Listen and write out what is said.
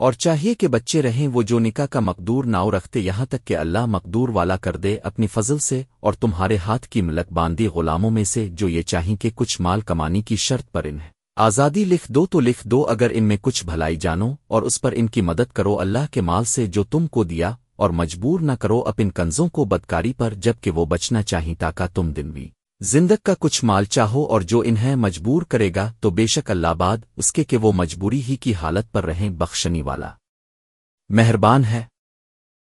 اور چاہیے کہ بچے رہیں وہ جو نکاح کا مقدور ناؤ رکھتے یہاں تک کہ اللہ مقدور والا کر دے اپنی فضل سے اور تمہارے ہاتھ کی ملک باندھی غلاموں میں سے جو یہ چاہیں کہ کچھ مال کمانے کی شرط پر انہیں آزادی لکھ دو تو لکھ دو اگر ان میں کچھ بھلائی جانو اور اس پر ان کی مدد کرو اللہ کے مال سے جو تم کو دیا اور مجبور نہ کرو اپن کنزوں کو بدکاری پر جبکہ وہ بچنا چاہیں تاکہ تم دن بھی۔ زندگ کا کچھ مال چاہو اور جو انہیں مجبور کرے گا، تو بے شک اللہ باد اس کے کہ وہ مجبوری ہی کی حالت پر رہیں بخشنی والا۔ مہربان ہے